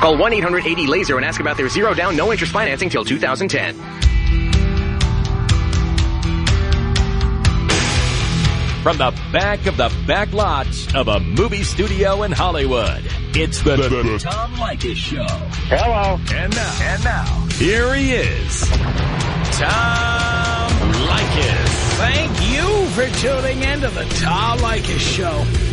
Call 1-800-80-LASER and ask about their zero down, no interest financing till 2010. From the back of the back lots of a movie studio in Hollywood, it's the, Tom Leykis Show. Hello. And now, and now, here he is, Tom Leykis. Thank you for tuning in to the Tom Leykis Show.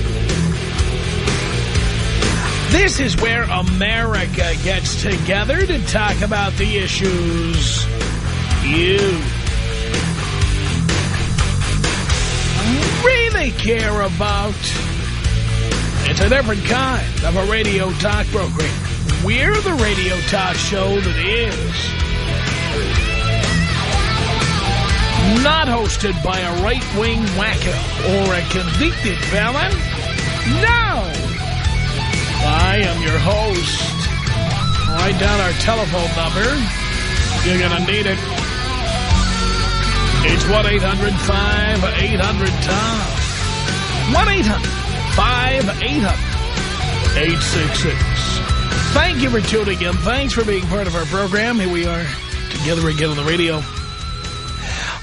This is where America gets together to talk about the issues you really care about. It's a different kind of a radio talk program. We're the radio talk show that is not hosted by a right-wing wacko or a convicted felon. No! I am your host. Write down our telephone number. You're going to need it. It's 1-800-5800-TOM. 1-800-5800-866. Thank you for tuning in. Thanks for being part of our program. Here we are together again on the radio.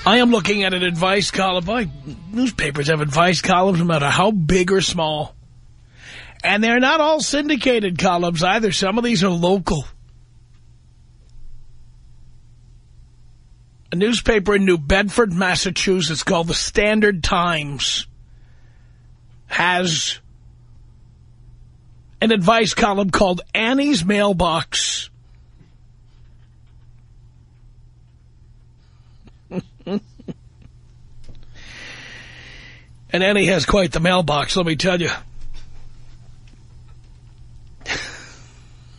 I am looking at an advice column. Like, newspapers have advice columns no matter how big or small. And they're not all syndicated columns either. Some of these are local. A newspaper in New Bedford, Massachusetts called the Standard Times has an advice column called Annie's Mailbox. and Annie has quite the mailbox, let me tell you.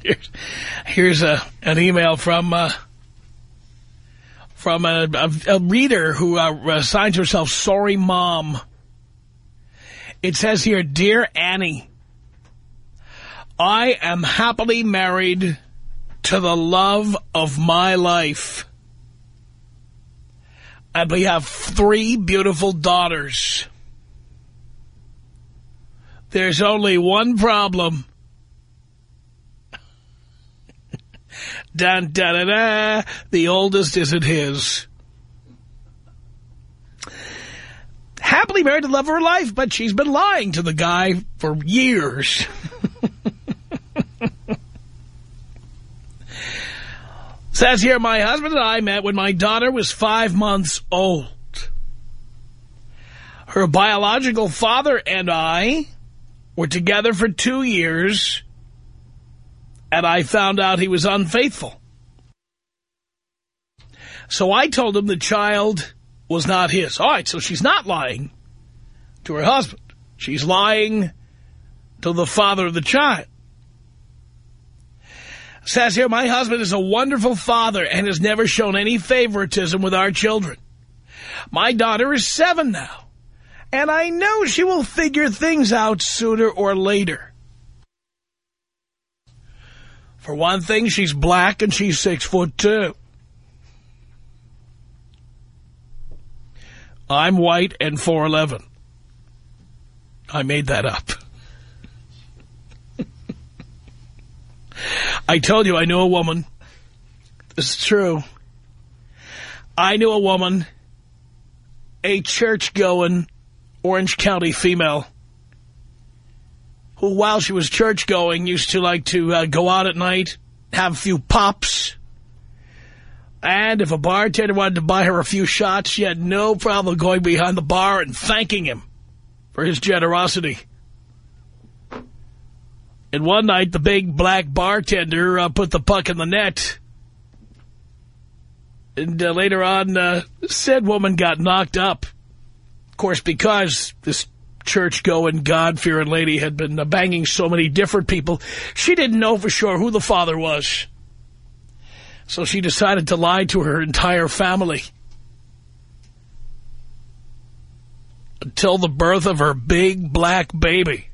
Here's, here's a, an email from uh, from a, a, a reader who uh, signs herself Sorry Mom. It says here, Dear Annie, I am happily married to the love of my life. And we have three beautiful daughters. There's only one problem. Dun. The oldest isn't his. Happily married to love of her life, but she's been lying to the guy for years. Says here, my husband and I met when my daughter was five months old. Her biological father and I were together for two years, and I found out he was unfaithful. So I told him the child was not his. All right, so she's not lying to her husband. She's lying to the father of the child. Says here, my husband is a wonderful father and has never shown any favoritism with our children. My daughter is seven now, and I know she will figure things out sooner or later. For one thing, she's black and she's six foot two. I'm white and 4'11". I made that up. I told you I knew a woman. This is true. I knew a woman, a church-going Orange County female, who while she was church-going used to like to uh, go out at night, have a few pops, and if a bartender wanted to buy her a few shots, she had no problem going behind the bar and thanking him for his generosity. And one night, the big black bartender uh, put the puck in the net. And uh, later on, uh, said woman got knocked up. Of course, because this church-going, God-fearing lady had been banging so many different people, she didn't know for sure who the father was. So she decided to lie to her entire family. Until the birth of her big black baby.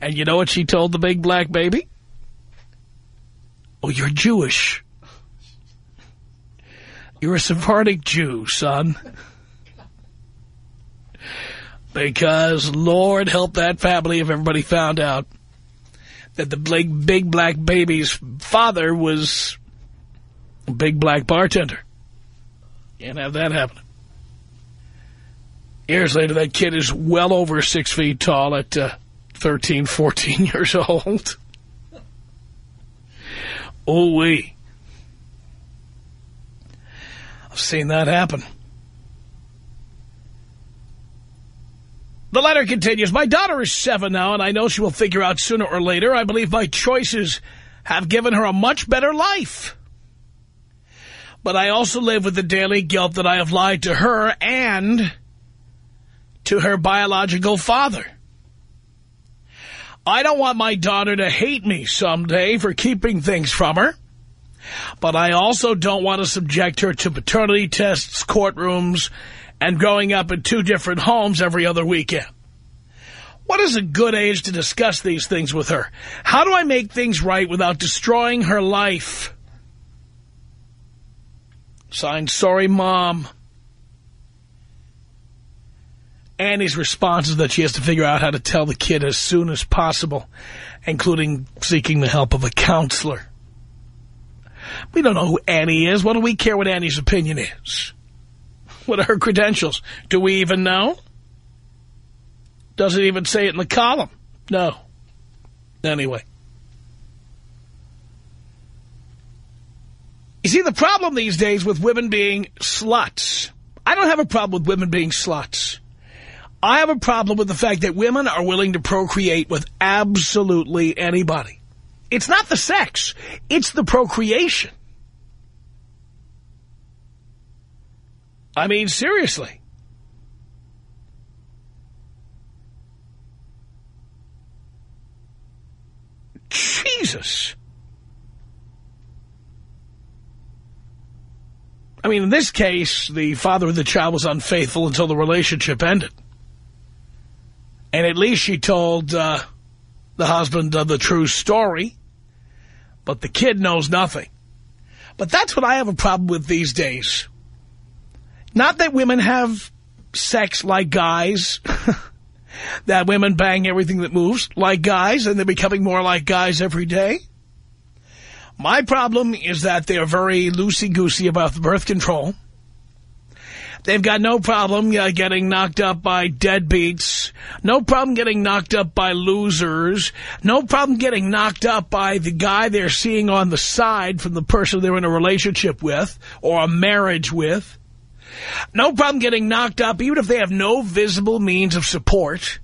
And you know what she told the big black baby? Oh, you're Jewish. You're a Sephardic Jew, son. Because, Lord help that family if everybody found out. that the big, big black baby's father was a big black bartender. Can't have that happen. Years later, that kid is well over six feet tall at uh, 13, 14 years old. Oh, we. I've seen that happen. The letter continues, My daughter is seven now, and I know she will figure out sooner or later. I believe my choices have given her a much better life. But I also live with the daily guilt that I have lied to her and to her biological father. I don't want my daughter to hate me someday for keeping things from her. But I also don't want to subject her to paternity tests, courtrooms, and growing up in two different homes every other weekend. What is a good age to discuss these things with her? How do I make things right without destroying her life? Signed, sorry, Mom. Annie's response is that she has to figure out how to tell the kid as soon as possible, including seeking the help of a counselor. We don't know who Annie is. What do we care what Annie's opinion is? What are her credentials? Do we even know? Doesn't even say it in the column. No. Anyway. You see, the problem these days with women being sluts, I don't have a problem with women being sluts. I have a problem with the fact that women are willing to procreate with absolutely anybody. It's not the sex. It's the procreation. I mean, seriously. Jesus. I mean, in this case, the father of the child was unfaithful until the relationship ended. And at least she told uh, the husband of the true story. But the kid knows nothing. But that's what I have a problem with these days. Not that women have sex like guys. that women bang everything that moves like guys and they're becoming more like guys every day. My problem is that they're very loosey-goosey about the birth control. They've got no problem uh, getting knocked up by deadbeats. No problem getting knocked up by losers. No problem getting knocked up by the guy they're seeing on the side from the person they're in a relationship with or a marriage with. No problem getting knocked up even if they have no visible means of support.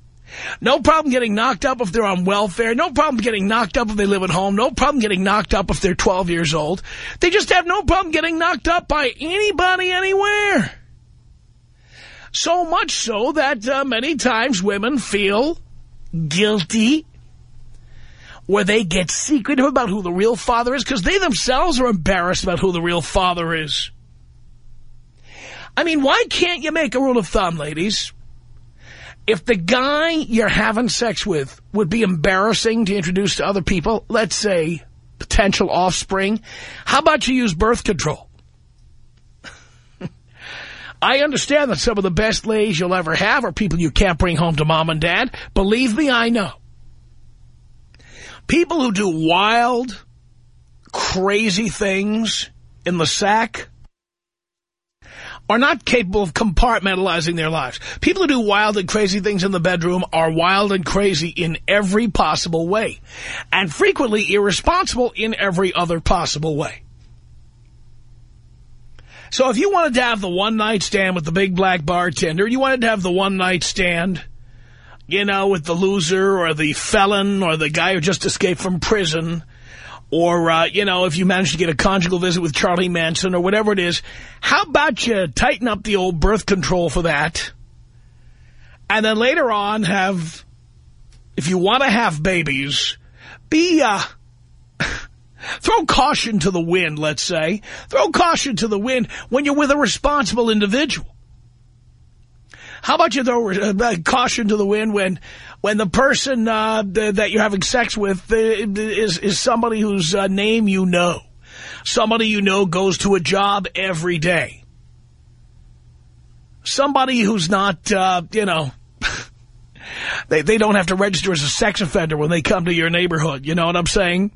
No problem getting knocked up if they're on welfare. No problem getting knocked up if they live at home. No problem getting knocked up if they're 12 years old. They just have no problem getting knocked up by anybody anywhere. So much so that uh, many times women feel guilty where they get secretive about who the real father is because they themselves are embarrassed about who the real father is. I mean, why can't you make a rule of thumb, ladies? If the guy you're having sex with would be embarrassing to introduce to other people, let's say potential offspring, how about you use birth control? I understand that some of the best lays you'll ever have are people you can't bring home to mom and dad. Believe me, I know. People who do wild, crazy things in the sack are not capable of compartmentalizing their lives. People who do wild and crazy things in the bedroom are wild and crazy in every possible way, and frequently irresponsible in every other possible way. So if you wanted to have the one-night stand with the big black bartender, you wanted to have the one-night stand, you know, with the loser or the felon or the guy who just escaped from prison, or, uh, you know, if you manage to get a conjugal visit with Charlie Manson or whatever it is, how about you tighten up the old birth control for that? And then later on have, if you want to have babies, be, uh, throw caution to the wind, let's say. Throw caution to the wind when you're with a responsible individual. How about you throw uh, caution to the wind when when the person uh, that you're having sex with uh, is, is somebody whose uh, name you know. Somebody you know goes to a job every day. Somebody who's not, uh, you know, They, they don't have to register as a sex offender when they come to your neighborhood. You know what I'm saying?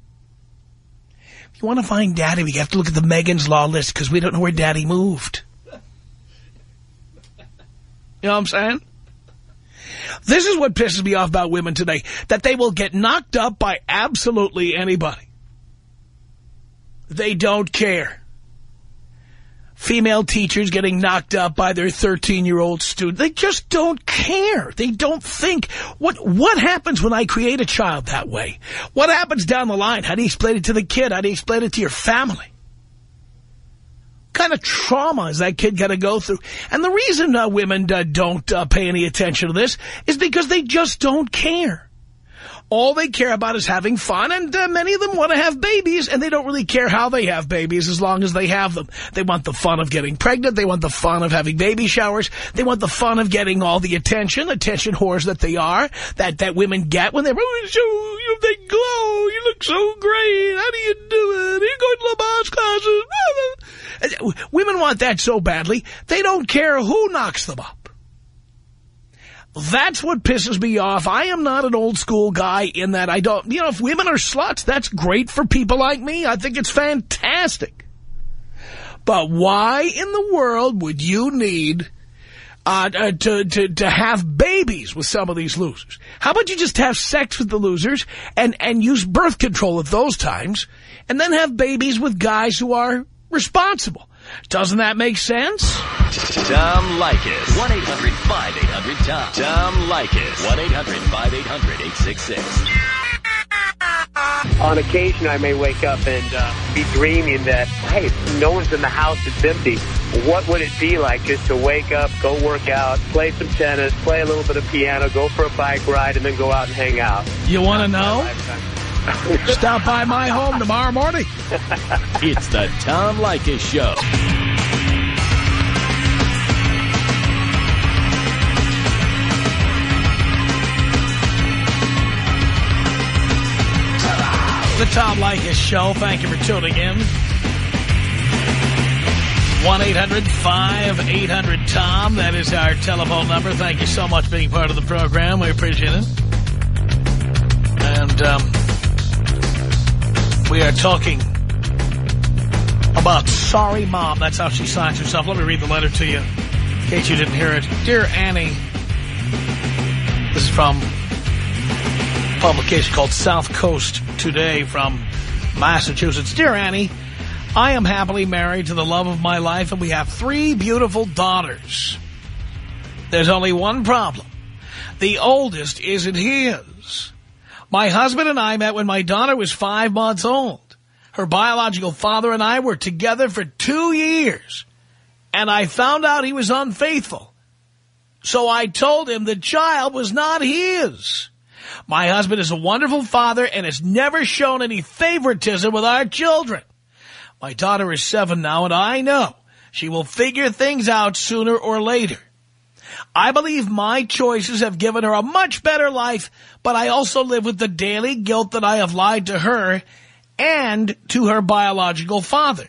If you want to find Daddy, we have to look at the Megan's Law list because we don't know where Daddy moved. You know what I'm saying? This is what pisses me off about women today, that they will get knocked up by absolutely anybody. They don't care female teachers getting knocked up by their 13-year-old student. They just don't care. They don't think. What what happens when I create a child that way? What happens down the line? How do you explain it to the kid? How do you explain it to your family? Kind of trauma is that kid going to go through? And the reason uh, women uh, don't uh, pay any attention to this is because they just don't care. All they care about is having fun, and uh, many of them want to have babies, and they don't really care how they have babies as long as they have them. They want the fun of getting pregnant. They want the fun of having baby showers. They want the fun of getting all the attention, attention whores that they are, that, that women get when they're, oh, so, you, they glow, you look so great, how do you do it, you go to Lamaze classes. Women want that so badly, they don't care who knocks them up. That's what pisses me off. I am not an old school guy in that I don't, you know, if women are sluts, that's great for people like me. I think it's fantastic. But why in the world would you need uh, uh, to, to, to have babies with some of these losers? How about you just have sex with the losers and, and use birth control at those times and then have babies with guys who are responsible? Doesn't that make sense? Tom Leykis. 1-800-5800-TOM. Tom Leykis. 1-800-5800-866. On occasion, I may wake up and uh, be dreaming that, hey, no one's in the house, it's empty. What would it be like just to wake up, go work out, play some tennis, play a little bit of piano, go for a bike ride, and then go out and hang out? You want to know? Stop by my home tomorrow morning. it's the Tom Leykis Show. The Tom Leykis Show. Thank you for tuning in. 1-800-5800-TOM. That is our telephone number. Thank you so much for being part of the program. We appreciate it. And, um, we are talking about Sorry Mom. That's how she signs herself. Let me read the letter to you in case you didn't hear it. Dear Annie, this is from a publication called South Coast Today from Massachusetts. Dear Annie, I am happily married to the love of my life and we have three beautiful daughters. There's only one problem. The oldest isn't his. My husband and I met when my daughter was five months old. Her biological father and I were together for two years. And I found out he was unfaithful. So I told him the child was not his. My husband is a wonderful father and has never shown any favoritism with our children. My daughter is seven now, and I know she will figure things out sooner or later. I believe my choices have given her a much better life, but I also live with the daily guilt that I have lied to her and to her biological father.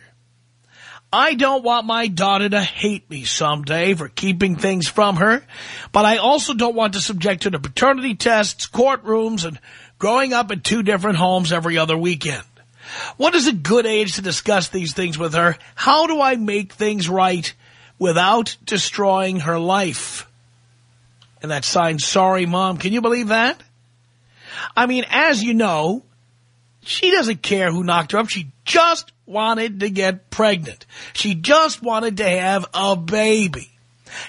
I don't want my daughter to hate me someday for keeping things from her, but I also don't want to subject her to paternity tests, courtrooms, and growing up in two different homes every other weekend. What is a good age to discuss these things with her? How do I make things right without destroying her life? And that signed, sorry, Mom. Can you believe that? I mean, as you know, she doesn't care who knocked her up. She just wanted to get pregnant. She just wanted to have a baby.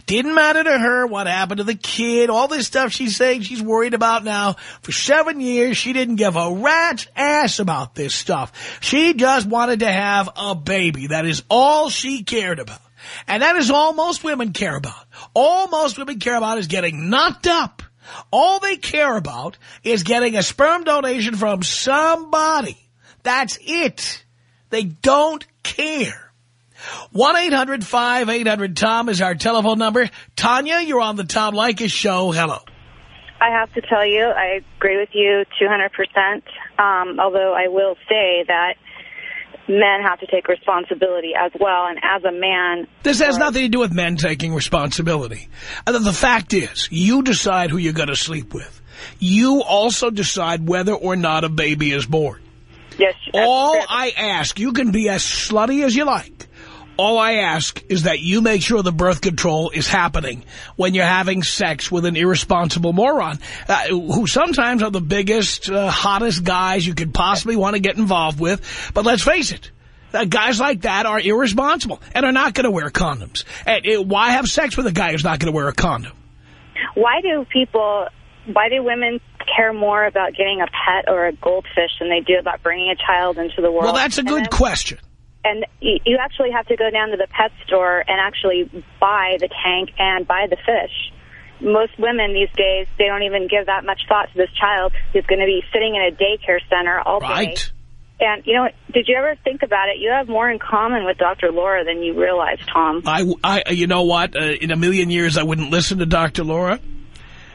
Didn't matter to her what happened to the kid, all this stuff she's saying she's worried about now. For seven years, she didn't give a rat's ass about this stuff. She just wanted to have a baby. That is all she cared about. And that is all most women care about. All most women care about is getting knocked up. All they care about is getting a sperm donation from somebody. That's it. They don't care. 1-800-5800-TOM is our telephone number. Tanya, you're on the Tom Leykis show. Hello. I have to tell you, I agree with you 200%, um, although I will say that men have to take responsibility as well. And as a man... This has nothing to do with men taking responsibility. Uh, the fact is, you decide who you're going to sleep with. you also decide whether or not a baby is born. Yes. All. I ask, you can be as slutty as you like. All I ask is that you make sure the birth control is happening when you're having sex with an irresponsible moron, uh, who sometimes are the biggest, uh, hottest guys you could possibly want to get involved with. But let's face it, uh, guys like that are irresponsible and are not going to wear condoms. And uh, why have sex with a guy who's not going to wear a condom? Why do people, why do women care more about getting a pet or a goldfish than they do about bringing a child into the world? Well, that's a good question. And you actually have to go down to the pet store and actually buy the tank and buy the fish. Most women these days, they don't even give that much thought to this child who's going to be sitting in a daycare center all day. Right. And, you know, did you ever think about it? You have more in common with Dr. Laura than you realize, Tom. I, I, you know what? Uh, in a million years, I wouldn't listen to Dr. Laura.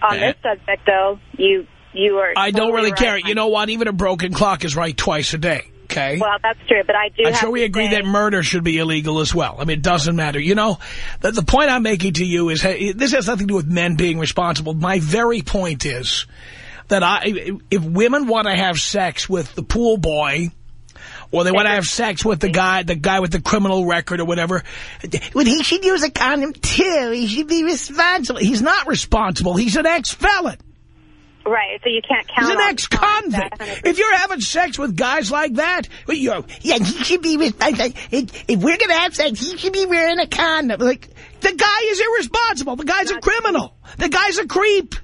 On this subject, though, you you are. I don't really right. care. You know what? Even a broken clock is right twice a day. Okay. Well, that's true, but I do. I'm sure we agree say- that murder should be illegal as well. I mean, it doesn't matter. You know, the, the point I'm making to you is, hey, this has nothing to do with men being responsible. My very point is that I, if women want to have sex with the pool boy, or they want to have sex with the guy, the guy with the criminal record or whatever, well, he should use a condom too. He should be responsible. He's not responsible. He's an ex-felon. Right, so you can't count. He's an ex-convict. If you're having sex with guys like that, well, you know, yeah, he should be. with- I- I- If we're gonna have sex, he should be wearing a condom. Like the guy is irresponsible. The guy's a criminal. The guy's a creep.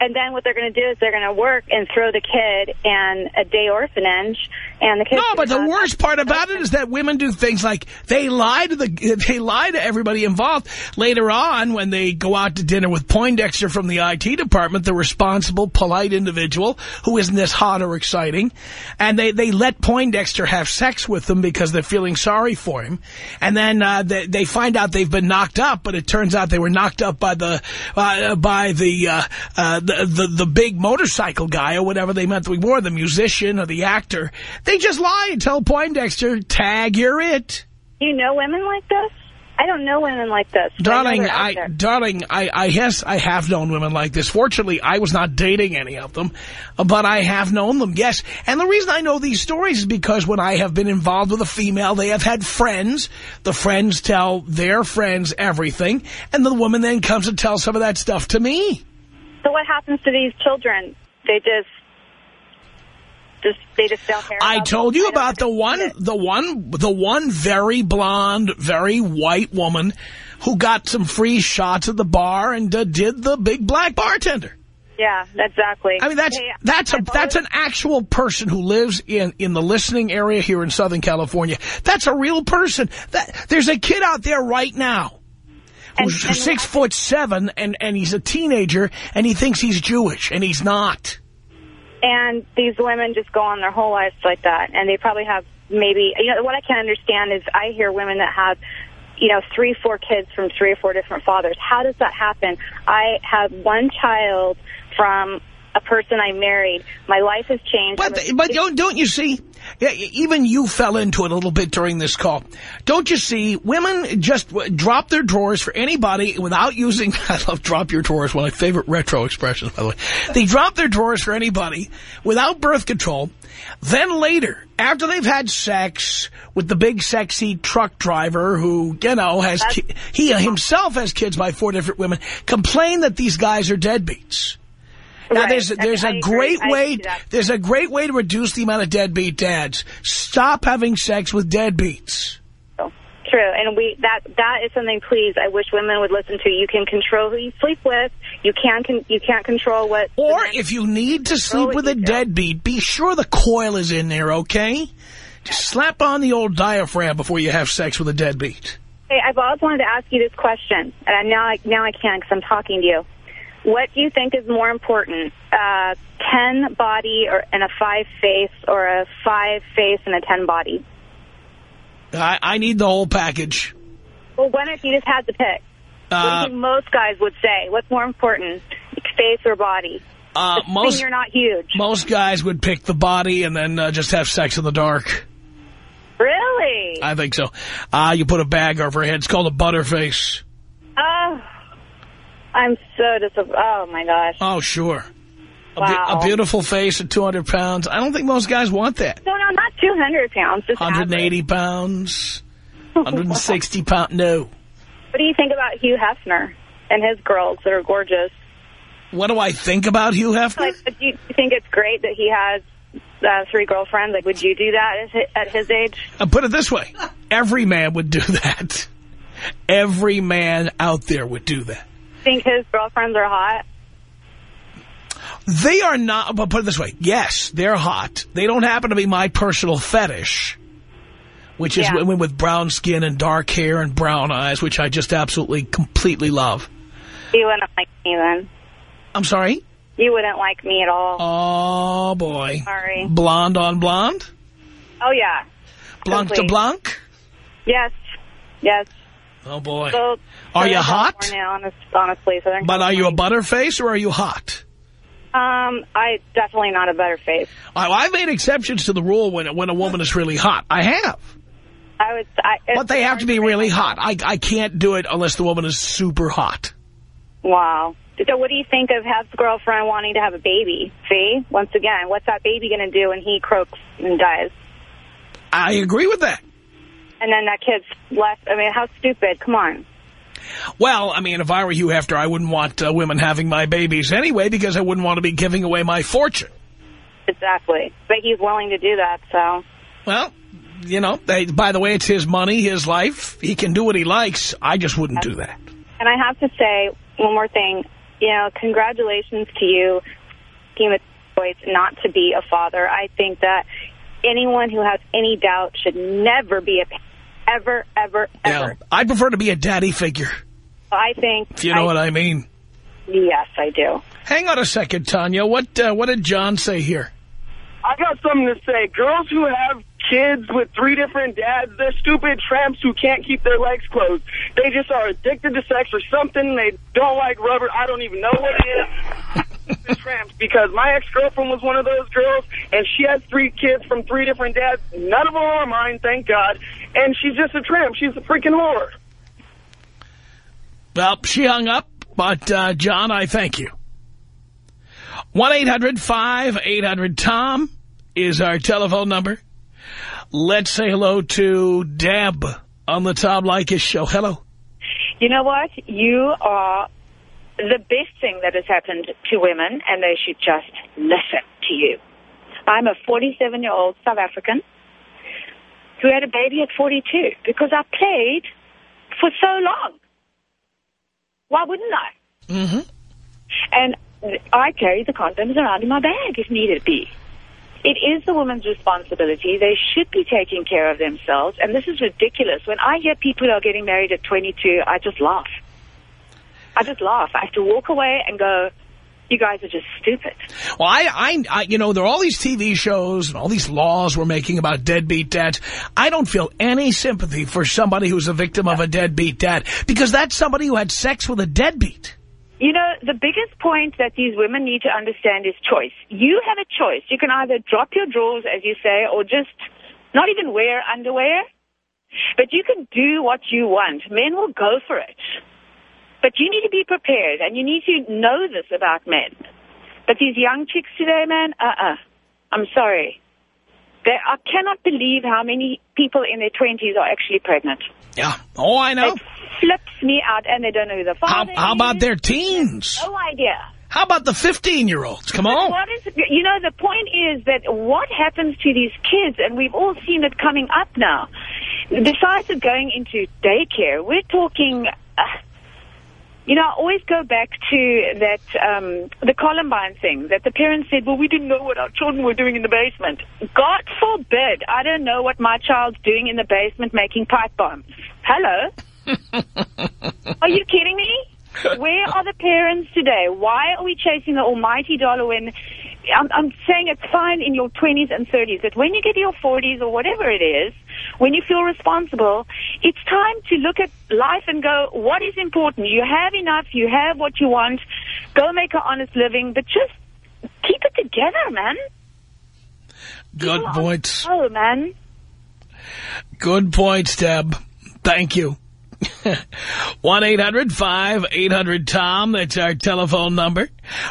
And then what they're going to do is they're going to work and throw the kid in a day orphanage, and the kid. No, but the worst part about it is that women do things like they lie to the they lie to everybody involved. Later on, when they go out to dinner with Poindexter from the IT department, the responsible, polite individual who isn't as hot or exciting, and they they let Poindexter have sex with them because they're feeling sorry for him, and then uh, they they find out they've been knocked up, but it turns out they were knocked up by the uh, by the, uh, uh, the the the big motorcycle guy or whatever they meant to be more, the musician or the actor. They just lie tell Poindexter, tag, you're it. You know women like this? I don't know women like this. but I Darling, I, darling, I, I, yes, I have known women like this. Fortunately, I was not dating any of them, but I have known them, yes. And the reason I know these stories is because when I have been involved with a female, they have had friends. The friends tell their friends everything, and the woman then comes and tells some of that stuff to me. So what happens to these children? They just, just they just don't care. I told them? you I about the one, it. the one, the one very blonde, very white woman who got some free shots at the bar and uh, did the big black bartender. Yeah, exactly. I mean, that's Hey, that's a I've that's an actual person who lives in in the listening area here in Southern California. That's a real person. That there's a kid out there right now who's And- and six foot seven and and he's a teenager and he thinks he's Jewish and he's not. And these women just go on their whole lives like that. And they probably have maybe, you know, what I can understand is I hear women that have, you know, three, four kids from three or four different fathers. How does that happen? I have one child from a person I married. My life has changed. But but don't don't you see? Yeah, even you fell into it a little bit during this call. Don't you see? Women just drop their drawers for anybody without using. I love drop your drawers. One of my favorite retro expressions, by the way. They drop their drawers for anybody without birth control. Then later, after they've had sex with the big sexy truck driver who you know has ki he himself has kids by four different women, complain that these guys are deadbeats. Now Right. there's there's I a great I way there's a great way to reduce the amount of deadbeat dads. Stop having sex with deadbeats. Oh, true, and we that that is something. Please, I wish women would listen to. You can control who you sleep with. You can con you can't control what. Or if you need to sleep with a do. deadbeat, be sure the coil is in there, okay? Just slap on the old diaphragm before you have sex with a deadbeat. Hey, I've always wanted to ask you this question, and I, now I now I can because I'm talking to you. What do you think is more important, uh, ten body or and a five face, or a five face and a ten body? I, I need the whole package. Well, what if you just had to pick? what do Uh, you think most guys would say? What's more important, face or body? uh, most you're not huge. most guys would pick the body and then uh, just have sex in the dark. Really? I think so. Uh, you put a bag over her head. It's called a butterface. Oh, I'm so disappointed. Oh, my gosh. Oh, sure. A, be- Wow. a beautiful face at 200 pounds. I don't think most guys want that. No, no, not 200 pounds. Just 180 pounds, 160 pounds. No. What do you think about Hugh Hefner and his girls that are gorgeous? What do I think about Hugh Hefner? Like, do you think it's great that he has uh, three girlfriends? Like, would you do that at his, at his age? I'll put it this way. Every man would do that. Every man out there would do that. Think his girlfriends are hot? They are not, but put it this way. Yes, they're hot. They don't happen to be my personal fetish, which is Yeah. women with brown skin and dark hair and brown eyes, which I just absolutely, completely love. You wouldn't like me then. I'm sorry? You wouldn't like me at all. Oh, boy. Sorry. Blonde on blonde? Oh, yeah. Blanc to Complete. blanc? Yes. Yes. Oh, boy. So, Are you hot? Honest, honestly. Southern But are you a butterface or are you hot? Um, I definitely not a better face. I, I've made exceptions to the rule when when a woman is really hot. I have. I would. I, But they have to be really hot. I, I can't do it unless the woman is super hot. Wow. So what do you think of Hef's girlfriend wanting to have a baby? See? Once again, what's that baby going to do when he croaks and dies? I agree with that. And then that kid's left. I mean, how stupid. Come on. Well, I mean, if I were you after, I wouldn't want uh, women having my babies anyway because I wouldn't want to be giving away my fortune. Exactly. But he's willing to do that, so. Well, you know, they, by the way, it's his money, his life. He can do what he likes. I just wouldn't do that. And I have to say one more thing. You know, congratulations to you, team of choice, not to be a father. I think that anyone who has any doubt should never be a parent. Ever, ever, ever. Yeah, ever. I prefer to be a daddy figure, I think. if you know what I mean. Yes, I do. Hang on a second, Tanya. What uh, what did John say here? I got something to say. Girls who have kids with three different dads, they're stupid tramps who can't keep their legs closed. They just are addicted to sex or something. They don't like rubber. I don't even know what it is. Tramps. Because my ex-girlfriend was one of those girls, and she has three kids from three different dads. None of them are mine, thank God. And she's just a tramp. She's a freaking whore. Well, she hung up, but, uh, John, I thank you. 1-800-5800-TOM is our telephone number. Let's say hello to Deb on the Tom Leykis show. Hello. You know what? You are the best thing that has happened to women, and they should just listen to you. I'm a 47-year-old South African who had a baby at 42 because I played for so long. Why wouldn't I? Mm-hmm. And I carry the condoms around in my bag if needed be. It is the woman's responsibility. They should be taking care of themselves. And this is ridiculous. When I hear people are getting married at 22, I just laugh. I just laugh. I have to walk away and go, you guys are just stupid. Well, I, I, I, you know, there are all these TV shows and all these laws we're making about deadbeat dads. I don't feel any sympathy for somebody who's a victim of a deadbeat dad because that's somebody who had sex with a deadbeat. You know, the biggest point that these women need to understand is choice. You have a choice. You can either drop your drawers, as you say, or just not even wear underwear. But you can do what you want. Men will go for it. But you need to be prepared, and you need to know this about men. But these young chicks today, man, uh-uh. I'm sorry. They, I cannot believe how many people in their 20s are actually pregnant. Yeah. Oh, I know. It flips me out, and they don't know who the How, father how about their teens? No idea. How about the 15-year-olds? Come on. What is, you know, the point is that what happens to these kids, and we've all seen it coming up now. Besides of going into daycare, we're talking. Uh, you know, I always go back to that um, the Columbine thing that the parents said, "Well, we didn't know what our children were doing in the basement." God forbid, I don't know what my child's doing in the basement making pipe bombs. Hello. Are you kidding me? Where are the parents today? Why are we chasing the almighty dollar when I'm, I'm saying it's fine in your 20s and 30s, but when you get to your 40s or whatever it is, when you feel responsible, it's time to look at life and go, what is important? You have enough, you have what you want, go make an honest living, but just keep it together, man. Good People points. slow, man. Good points, Deb. Thank you. 1-800-5800-TOM. That's our telephone number.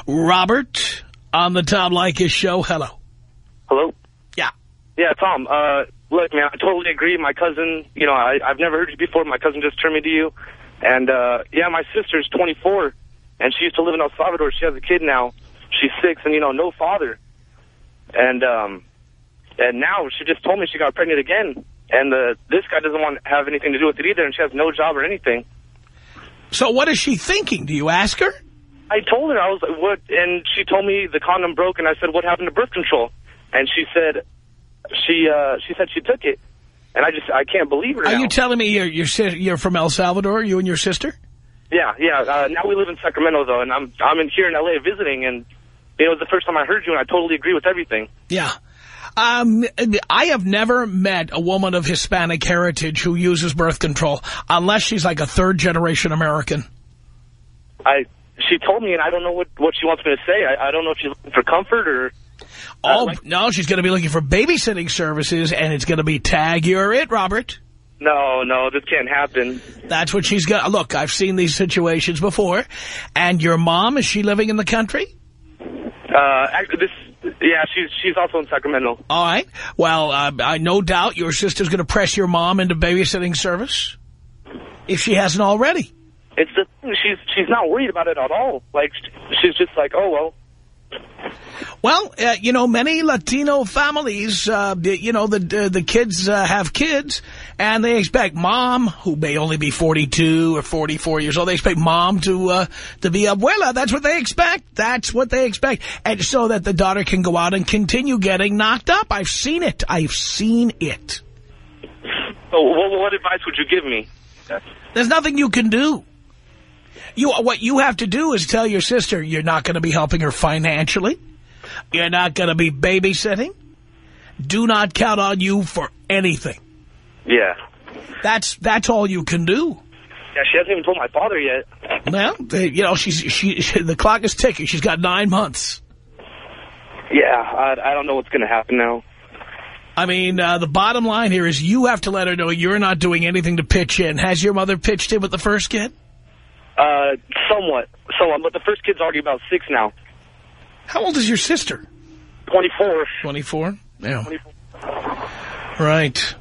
Robert On the Tom Leykis show, hello. Hello? Yeah. Yeah, Tom, uh, look, man, I totally agree. My cousin, you know, I, I've never heard you before. My cousin just turned me to you. And, uh, yeah, my sister's 24, and she used to live in El Salvador. She has a kid now. She's six, and, you know, no father. And, um, and now she just told me she got pregnant again. And uh, this guy doesn't want to have anything to do with it either, and she has no job or anything. So what is she thinking? Do you ask her? I told her, I was like, what? And she told me the condom broke, and I said, what happened to birth control? And she said, she uh, she said she took it. And I just, I can't believe her Are now. you telling me you're, you're, you're from El Salvador, you and your sister? Yeah, yeah. Uh, now we live in Sacramento, though, and I'm I'm in here in L.A. visiting, and you know, it was the first time I heard you, and I totally agree with everything. Yeah. Um, I have never met a woman of Hispanic heritage who uses birth control unless she's like a third-generation American. I she told me, and I don't know what what she wants me to say. I, I don't know if she's looking for comfort or. Oh, like- no, she's going to be looking for babysitting services, and it's going to be tag you're it, Robert. No, no, this can't happen. That's what she's got. Look, I've seen these situations before. And your mom, is she living in the country? Uh, this, yeah, she's she's also in Sacramento. All right. Well, uh, I no doubt your sister's going to press your mom into babysitting service if she hasn't already. It's the thing, she's she's not worried about it at all. Like she's just like, oh well. Well, uh, you know, many Latino families, uh, you know, the uh, the kids uh, have kids, and they expect mom, who may only be 42 or 44 years old, they expect mom to uh, to be abuela. That's what they expect. That's what they expect. And so that the daughter can go out and continue getting knocked up. I've seen it. I've seen it. So what, what advice would you give me? There's nothing you can do. You What you have to do is tell your sister you're not going to be helping her financially. You're not going to be babysitting. Do not count on you for anything. Yeah. That's that's all you can do. Yeah, she hasn't even told my father yet. Well, they- you know, she's she, the clock is ticking. She's got nine months. Yeah, I, I don't know what's going to happen now. I mean, uh, the bottom line here is you have to let her know you're not doing anything to pitch in. Has your mother pitched in with the first kid? Uh, somewhat. Somewhat, but the first kid's already about six now. How old is your sister? 24. 24? Yeah. 24. Right.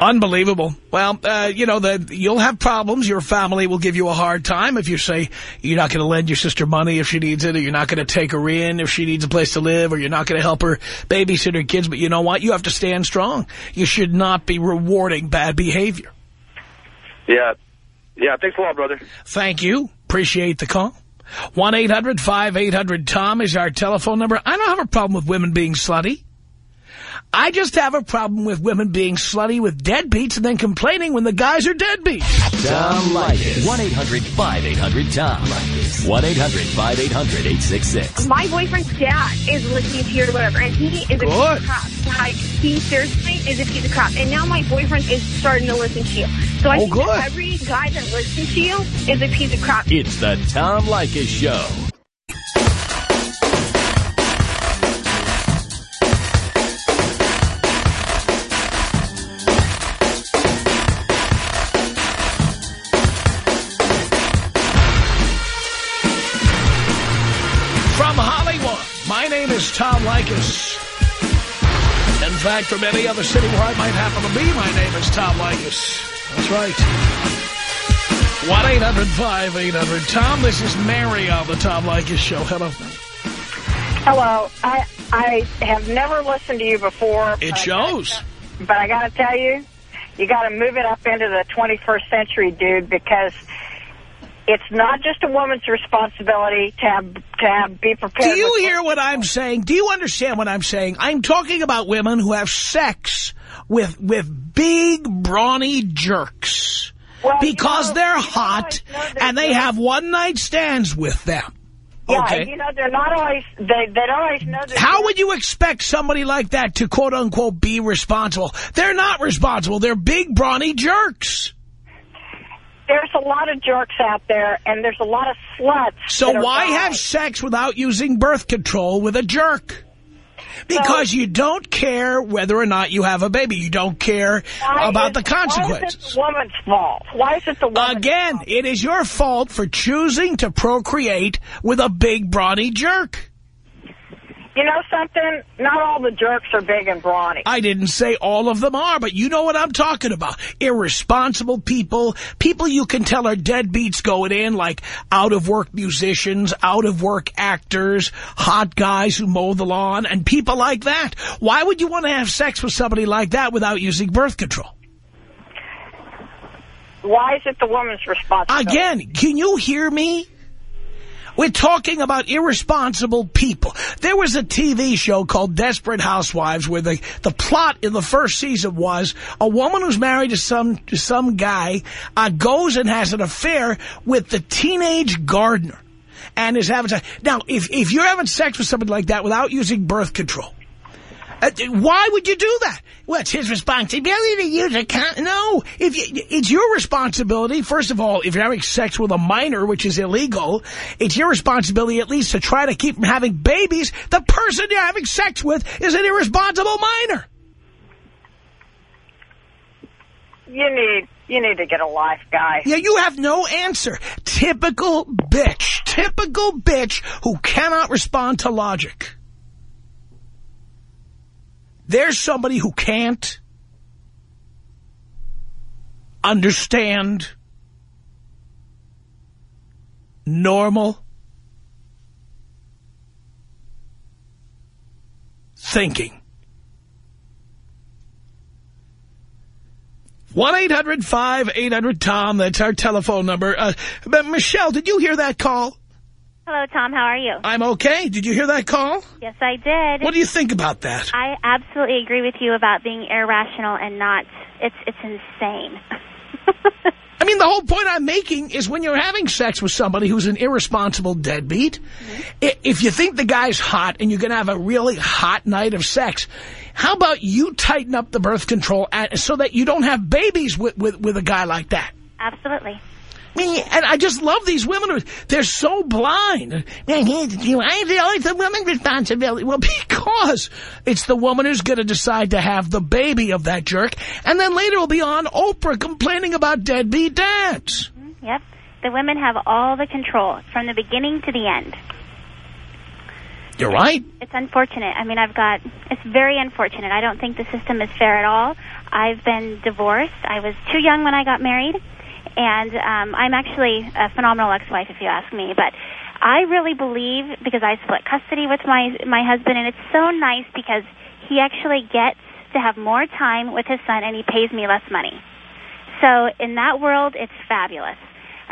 Unbelievable. Well, uh, you know, the, you'll have problems. Your family will give you a hard time if you say you're not going to lend your sister money if she needs it, or you're not going to take her in if she needs a place to live, or you're not going to help her babysit her kids. But you know what? You have to stand strong. You should not be rewarding bad behavior. Yeah. Yeah, thanks a lot, brother. Thank you. Appreciate the call. 1-800-5800-TOM is our telephone number. I don't have a problem with women being slutty. I just have a problem with women being slutty with deadbeats and then complaining when the guys are deadbeats. Tom Leykis. 1-800-5800-TOM. 1-800-5800-866. My boyfriend's dad is listening to you or whatever, and he is a piece of crap. Like, he seriously is a piece of crap. And now my boyfriend is starting to listen to you. So I Oh, think good. every guy that listens to you is a piece of crap. It's the Tom Leykis Show. Is Tom Leykis. In fact, from any other city where I might happen to be, my name is Tom Leykis. That's right. 1-800-5800-TOM. This is Mary on the Tom Leykis Show. Hello. Hello. I I have never listened to you before. It shows. But I got to tell you, you got to move it up into the 21st century, dude, because it's not just a woman's responsibility to have to have be prepared. Do you hear what I'm saying? Do you understand what I'm saying? I'm talking about women who have sex with with big, brawny jerks. Well, you because know, they're you hot know, they're and they good. have one-night stands with them. Yeah, okay. you know they're not always they they don't always know. That How would you expect somebody like that to quote-unquote be responsible? They're not responsible. They're big, brawny jerks. There's a lot of jerks out there, and there's a lot of sluts. So why have sex without using birth control with a jerk? Because you don't care whether or not you have a baby. You don't care about is- the Why is consequences. it the woman's fault? Why is it the woman's Again, fault? it is your fault for choosing to procreate with a big, brawny jerk. You know something? Not all the jerks are big and brawny. I didn't say all of them are, but you know what I'm talking about. Irresponsible people, people you can tell are deadbeats going in, like out-of-work musicians, out-of-work actors, hot guys who mow the lawn, and people like that. Why would you want to have sex with somebody like that without using birth control? Why is it the woman's responsibility? Again, can you hear me? We're talking about irresponsible people. There was a TV show called Desperate Housewives where the, the plot in the first season was a woman who's married to some to some guy uh, goes and has an affair with the teenage gardener and is having sex. Now, if, if you're having sex with somebody like that without using birth control, uh, why would you do that? Well, it's his responsibility to use a con No, if you, it's your responsibility. First of all, if you're having sex with a minor, which is illegal, it's your responsibility at least to try to keep from having babies. The person you're having sex with is an irresponsible minor. You need you need to get a life, guy. Yeah, you have no answer. Typical bitch. Typical bitch who cannot respond to logic. There's somebody who can't understand normal thinking. 1-800-5800-TOM. That's our telephone number. Uh, Michelle, did you hear that call? Hello, Tom. How are you? I'm okay. Did you hear that call? Yes, I did. What do you think about that? I absolutely agree with you about being irrational and not. It's it's insane. I mean, the whole point I'm making is when you're having sex with somebody who's an irresponsible deadbeat, mm -hmm. if you think the guy's hot and you're going to have a really hot night of sex, how about you tighten up the birth control so that you don't have babies with, with, with a guy like that? Absolutely. And I just love these women. They're so blind. Why is it always the woman's responsibility? Well, because it's the woman who's going to decide to have the baby of that jerk. And then later will be on Oprah complaining about deadbeat dads. Mm-hmm. Yep. The women have all the control from the beginning to the end. You're right. It's unfortunate. I mean, I've got, it's very unfortunate. I don't think the system is fair at all. I've been divorced. I was too young when I got married. And um, I'm actually a phenomenal ex-wife, if you ask me. But I really believe, because I split custody with my my husband, and it's so nice because he actually gets to have more time with his son, and he pays me less money. So in that world, it's fabulous.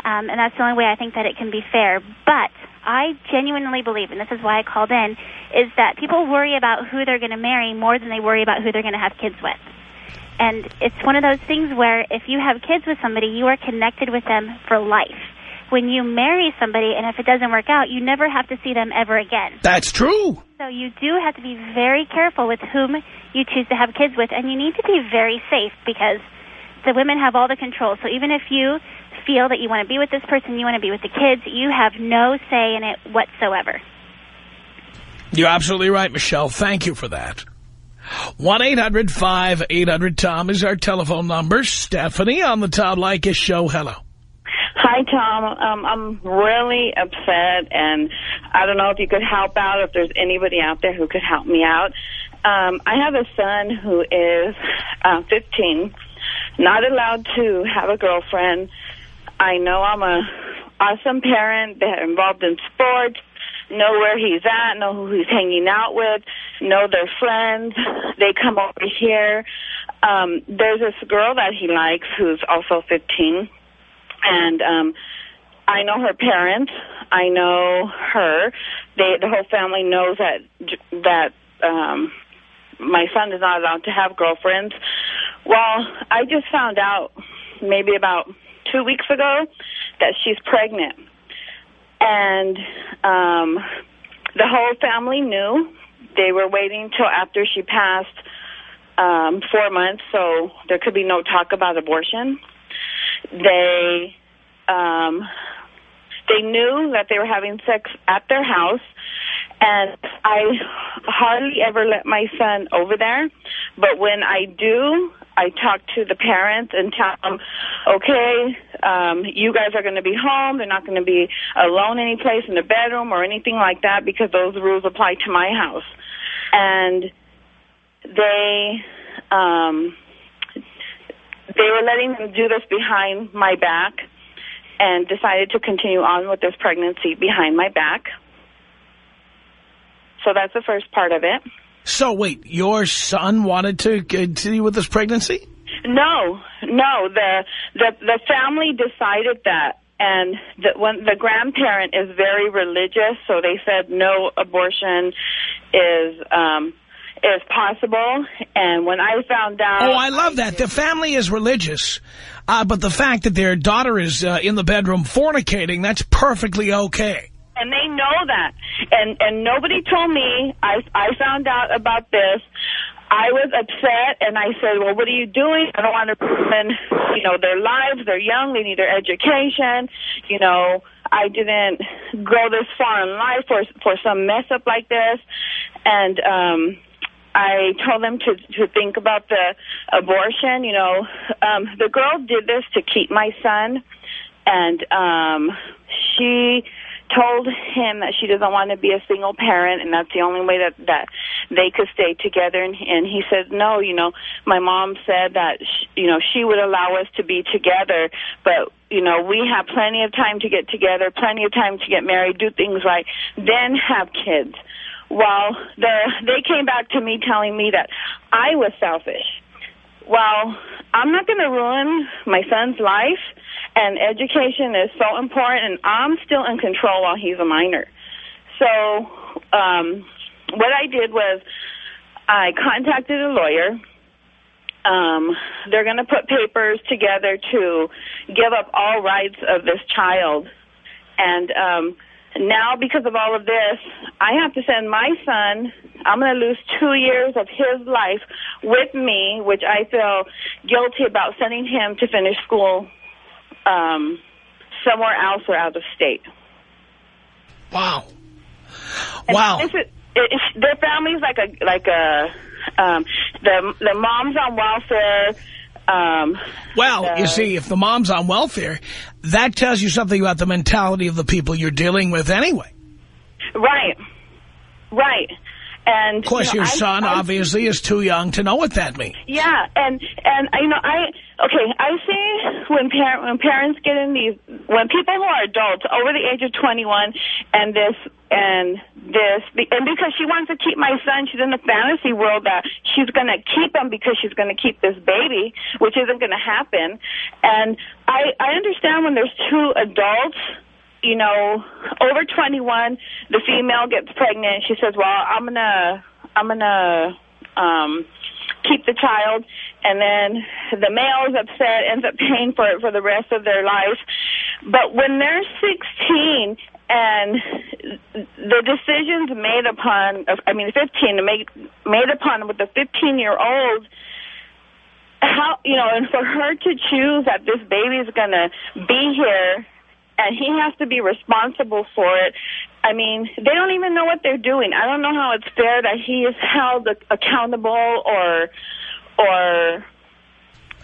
Um, and that's the only way I think that it can be fair. But I genuinely believe, and this is why I called in, is that people worry about who they're going to marry more than they worry about who they're going to have kids with. And it's one of those things where if you have kids with somebody, you are connected with them for life. When you marry somebody and if it doesn't work out, you never have to see them ever again. That's true. So you do have to be very careful with whom you choose to have kids with, and you need to be very safe because the women have all the control. So even if you feel that you want to be with this person, you want to be with the kids, you have no say in it whatsoever. You're absolutely right, Michelle. Thank you for that. 1-800-5800-TOM is our telephone number. Stephanie on the Tom Leykis show. Hello. Hi, Tom. Um, I'm really upset, and I don't know if you could help out, if there's anybody out there who could help me out. Um, I have a son who is uh, 15, not allowed to have a girlfriend. I know I'm a awesome parent. They're involved in sports know where he's at, know who he's hanging out with, know their friends. They come over here. Um, there's this girl that he likes who's also 15, and um, I know her parents. I know her. They, the whole family knows that that um, my son is not allowed to have girlfriends. Well, I just found out maybe about two weeks ago that she's pregnant. And um, the whole family knew. They were waiting till after she passed um, four months, so there could be no talk about abortion. They um, they knew that they were having sex at their house, and I hardly ever let my son over there. But when I do, I talk to the parents and tell them, okay, um, you guys are going to be home. They're not going to be alone any place in the bedroom or anything like that because those rules apply to my house. And they, um, they were letting them do this behind my back and decided to continue on with this pregnancy behind my back. So that's the first part of it. So wait, your son wanted to continue with this pregnancy? No, no. The the the family decided that, and the, when the grandparent is very religious, so they said no abortion is um, is possible. And when I found out, oh, I love that. The family is religious, uh, but the fact that their daughter is uh, in the bedroom fornicating—that's perfectly okay and they know that. And and nobody told me. I I found out about this. I was upset, and I said, well, what are you doing? I don't want to ruin, you know, their lives. They're young. They need their education. You know, I didn't go this far in life for for some mess up like this. And um, I told them to to think about the abortion. You know, um, the girl did this to keep my son, and um, she told him that she doesn't want to be a single parent and that's the only way that that they could stay together. And, and he said no you know my mom said that sh you know she would allow us to be together but you know we have plenty of time to get together plenty of time to get married do things right then have kids. Well the they came back to me telling me that I was selfish. Well I'm not going to ruin my son's life and education is so important, and I'm still in control while he's a minor. So um, what I did was I contacted a lawyer. Um, they're going to put papers together to give up all rights of this child. And um, now, because of all of this, I have to send my son, I'm going to lose two years of his life with me, which I feel guilty about sending him to finish school um, somewhere else or out of state. Wow. Wow. Is, their family's like a like a um, the the mom's on welfare. Um, well, the, you see, if the mom's on welfare, that tells you something about the mentality of the people you're dealing with anyway. Right. Right. And of course, you know, your son I, obviously is too young to know what that means. Yeah, and and you know, I okay, I see when parent when parents get in these when people who are adults over the age of 21 and this and this and because she wants to keep my son, she's in the fantasy world that she's going to keep him because she's going to keep this baby, which isn't going to happen. And I I understand when there's two adults you know, over 21, the female gets pregnant. She says, well, I'm going to, I'm going to, um, keep the child. And then the male is upset, ends up paying for it for the rest of their life. But when they're 16 and the decisions made upon, I mean, 15, made, made upon with the 15-year-old, how, you know, and for her to choose that this baby is going to be here and he has to be responsible for it. I mean, they don't even know what they're doing. I don't know how it's fair that he is held accountable or, or,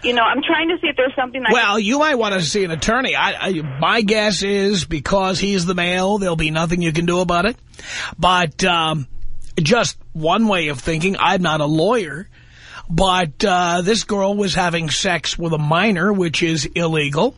you know, I'm trying to see if there's something. I well, you might want to see an attorney. I, I, my guess is because he's the male, there'll be nothing you can do about it. But um, just one way of thinking, I'm not a lawyer, but uh, this girl was having sex with a minor, which is illegal.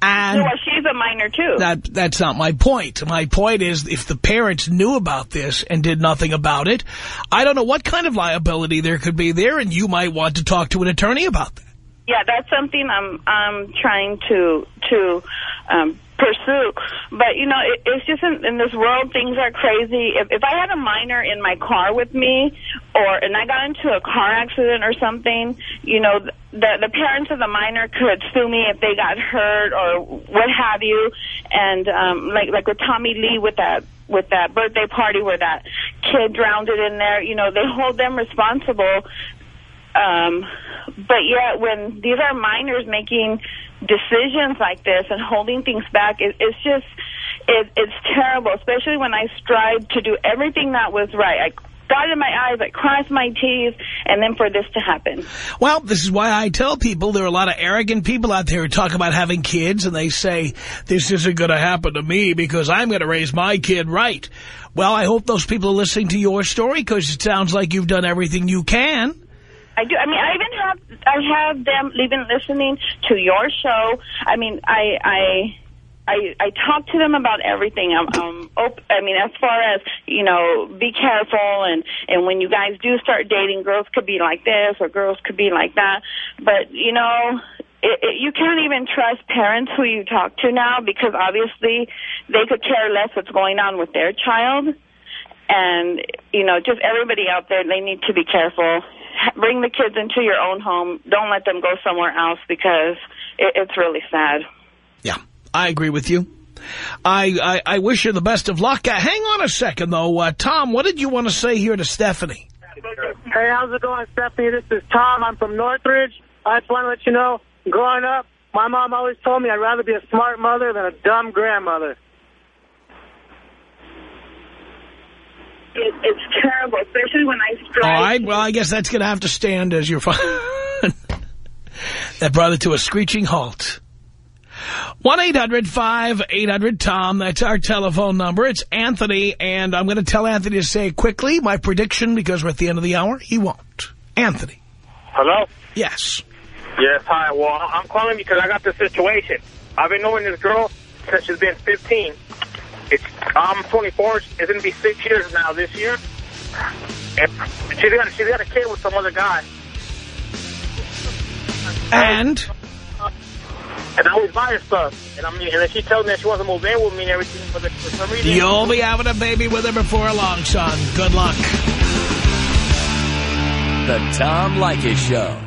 And well, she's a minor, too. That That's not my point. My point is if the parents knew about this and did nothing about it, I don't know what kind of liability there could be there, and you might want to talk to an attorney about that. Yeah, that's something I'm I'm trying to to um, pursue. But, you know, it, it's just in, in this world, things are crazy. If, if I had a minor in my car with me or and I got into a car accident or something, you know, the, the parents of the minor could sue me if they got hurt or what have you. And um, like, like with Tommy Lee with that with that birthday party where that kid drowned it in there, you know, they hold them responsible. Um, but yet when these are minors making decisions like this and holding things back, it, it's just, it, it's terrible, especially when I strive to do everything that was right. I dotted my eyes, I crossed my T's, and then for this to happen. Well, this is why I tell people there are a lot of arrogant people out there who talk about having kids, and they say, this isn't going to happen to me because I'm going to raise my kid right. Well, I hope those people are listening to your story because it sounds like you've done everything you can. I do. I mean, I even have I have them even listening to your show. I mean, I I I I talk to them about everything. I'm op I mean, as far as you know, be careful and and when you guys do start dating, girls could be like this or girls could be like that. But you know, it, it, you can't even trust parents who you talk to now because obviously they could care less what's going on with their child. And, you know, just everybody out there, they need to be careful. Bring the kids into your own home. Don't let them go somewhere else because it, it's really sad. Yeah, I agree with you. I, I, I wish you the best of luck. Uh, hang on a second, though. Uh, Tom, what did you want to say here to Stephanie? Hey, how's it going, Stephanie? This is Tom. I'm from Northridge. I just want to let you know, growing up, my mom always told me I'd rather be a smart mother than a dumb grandmother. It, it's terrible, especially when I strike. All right, well, I guess that's going to have to stand as your phone. that brought it to a screeching halt. 1-800-5800-TOM. That's our telephone number. It's Anthony, and I'm going to tell Anthony to say quickly my prediction because we're at the end of the hour. He won't. Anthony. Hello? Yes. Yes, hi. Well, I'm calling because I got this situation. I've been knowing this girl since she's been 15. It's I'm 24. It's going to be six years now this year. And she's got, she's got a kid with some other guy. And? And I always buy her stuff. And I mean, and then she tells me that she wants to move in with me and everything, but for some reason... You'll be having a baby with her before long, son. Good luck. The Tom Leykis Show.